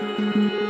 Música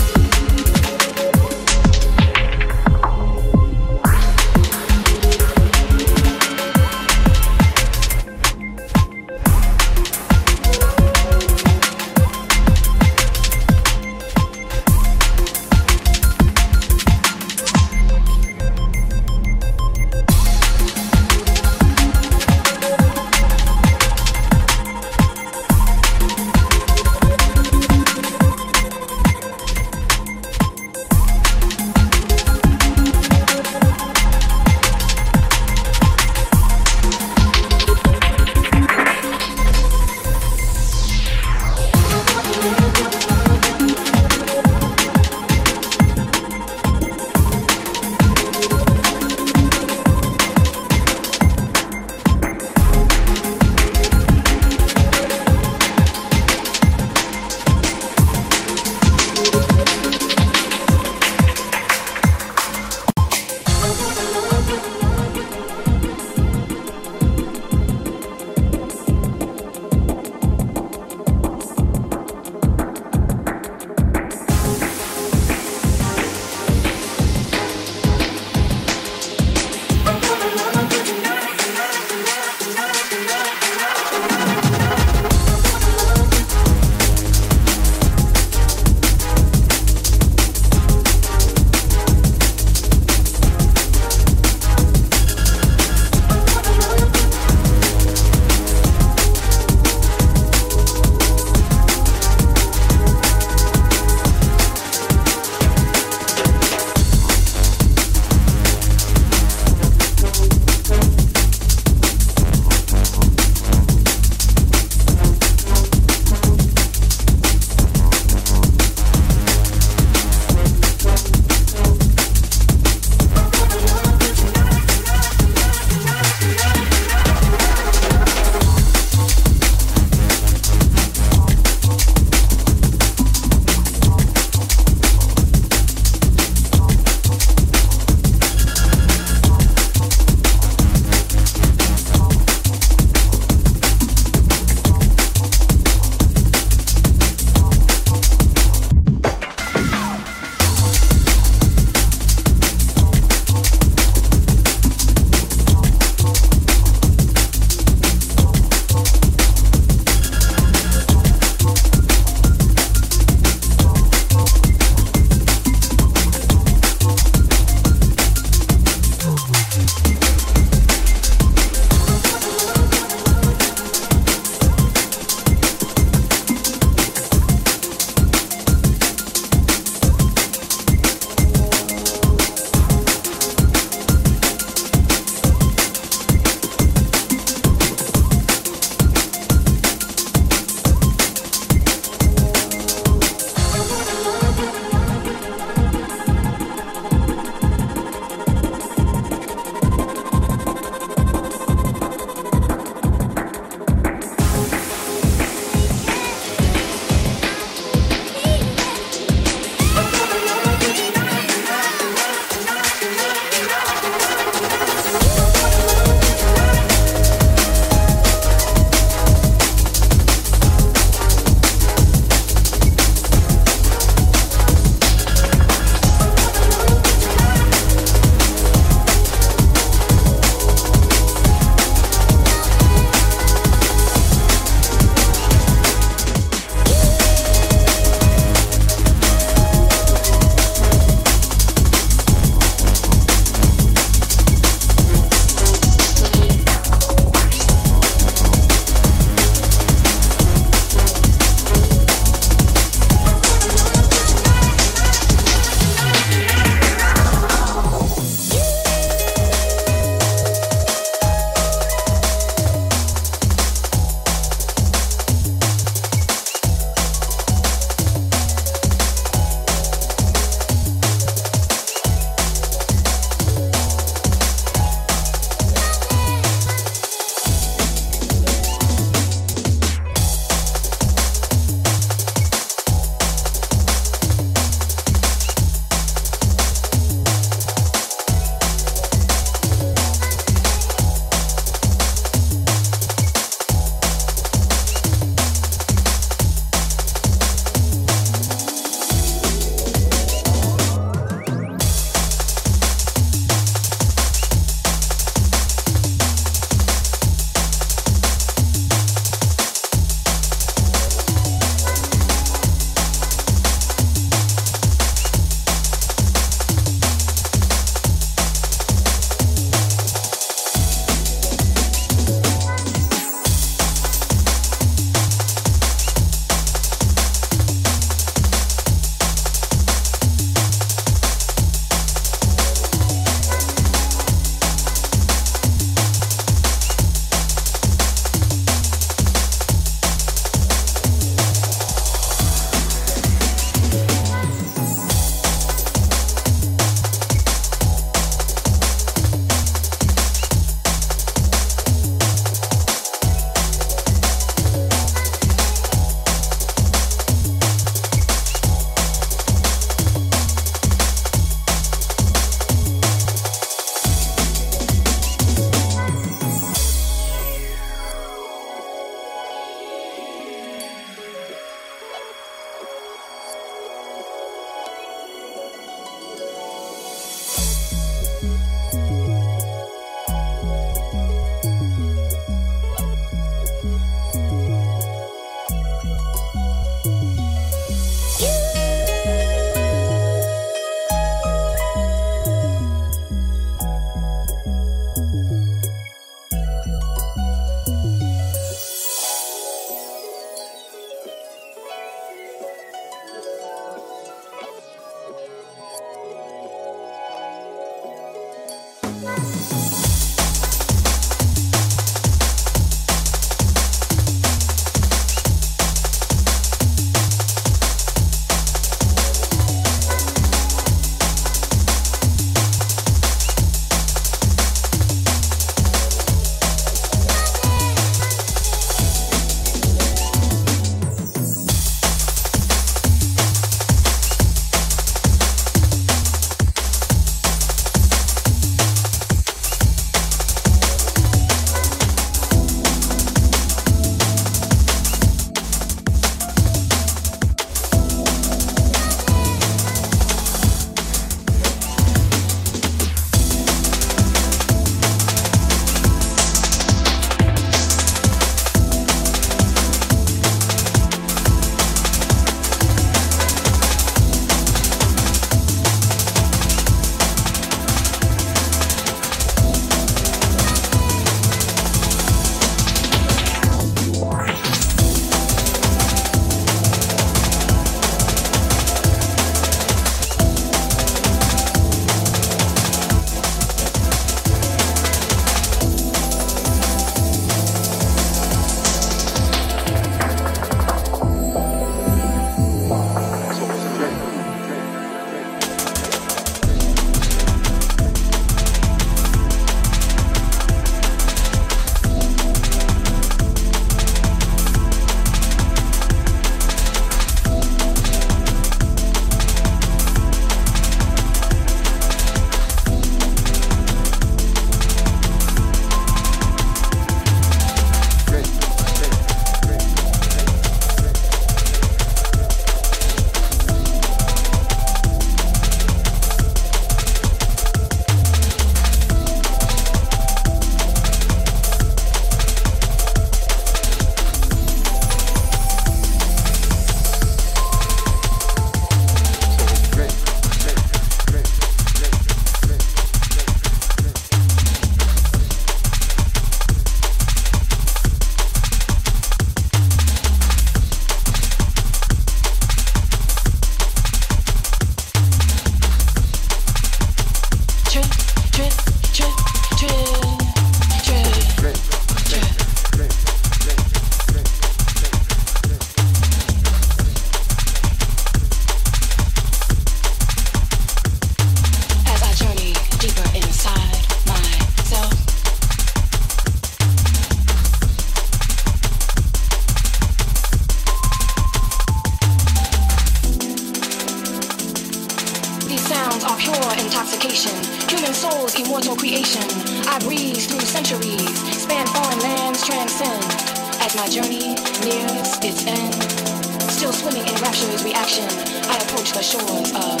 of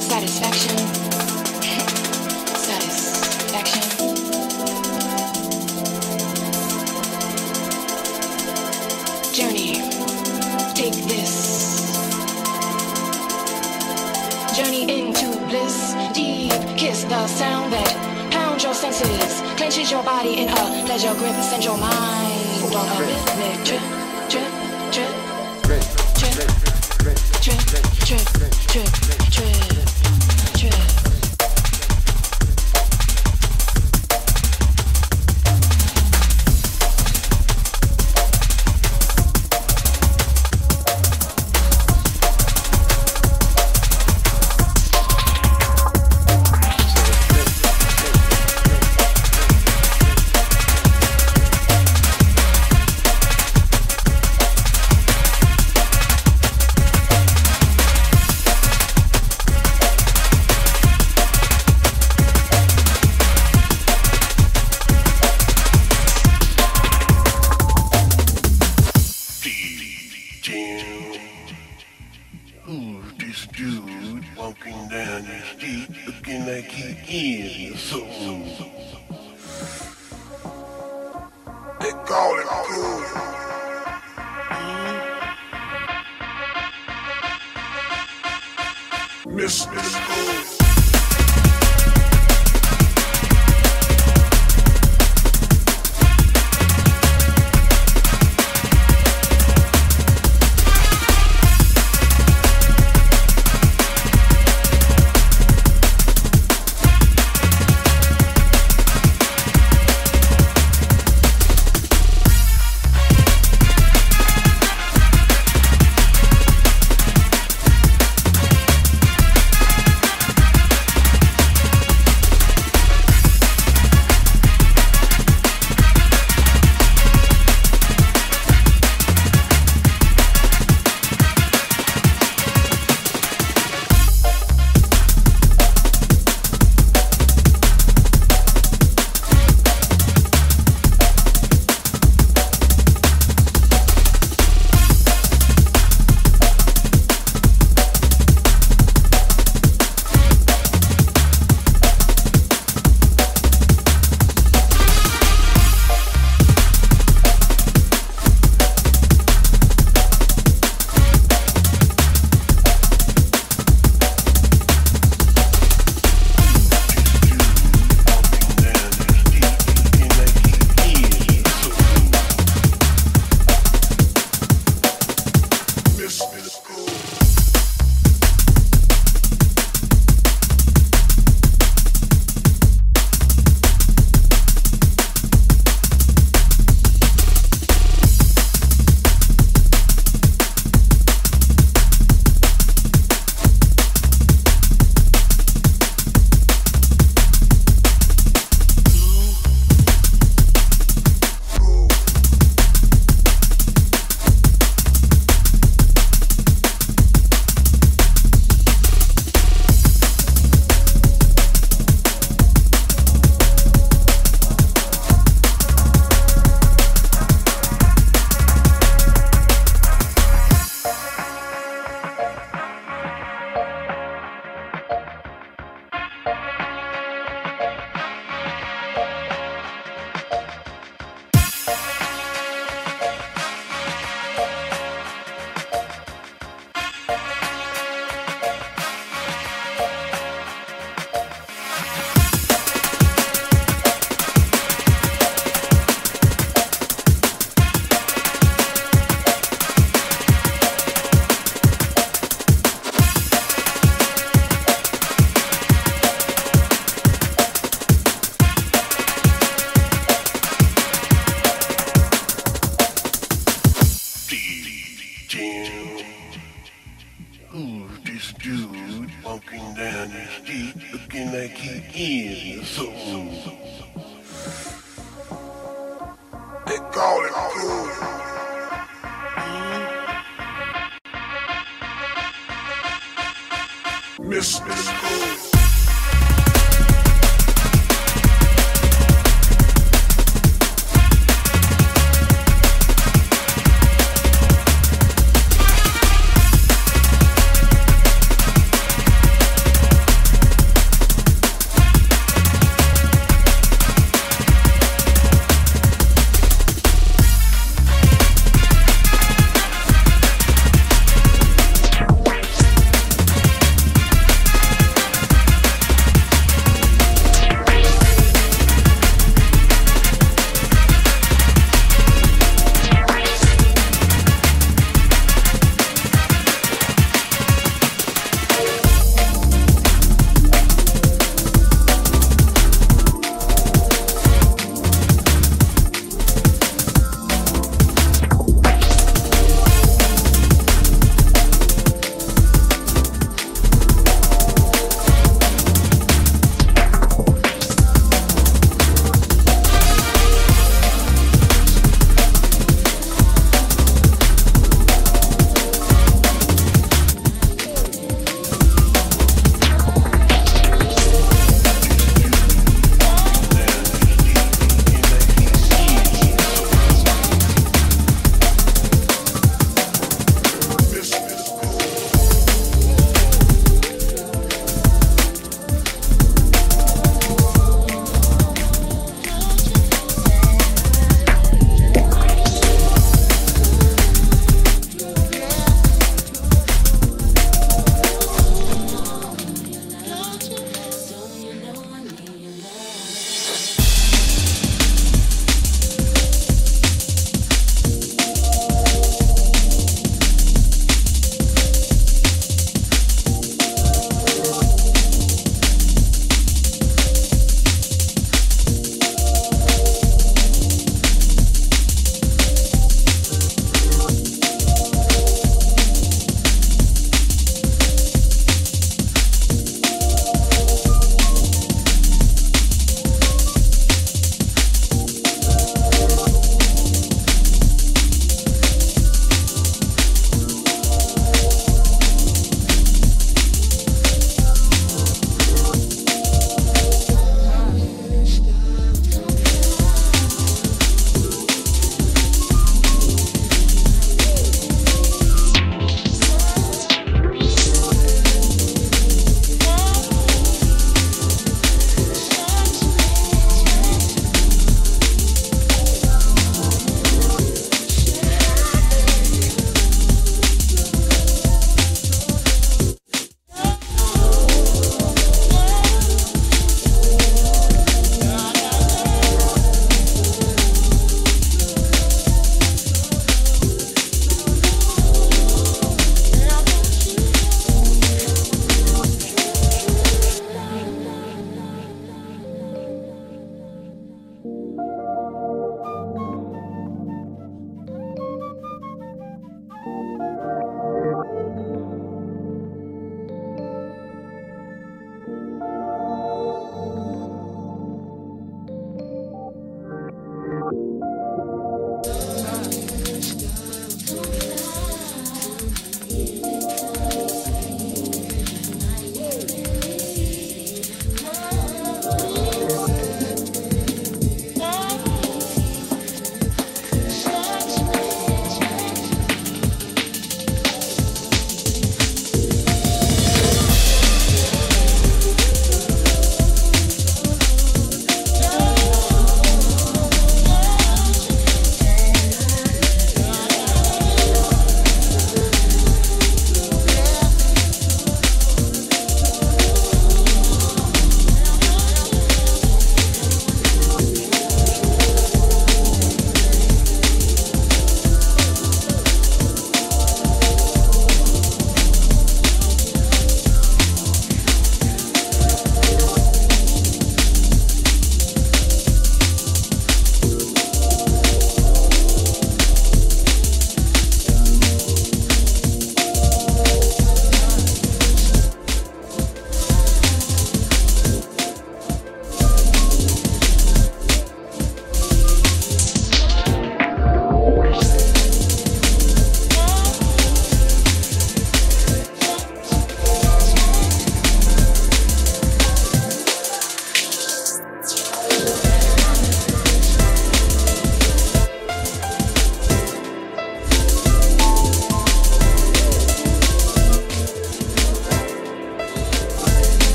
satisfaction. satisfaction. Journey, take this. Journey into bliss, deep kiss the sound that pounds your senses, clenches your body in a pleasure grip, send your mind on a rhythmic trip, trip, trip, trip, trip, trip, trip, Trip. Trip. Trip.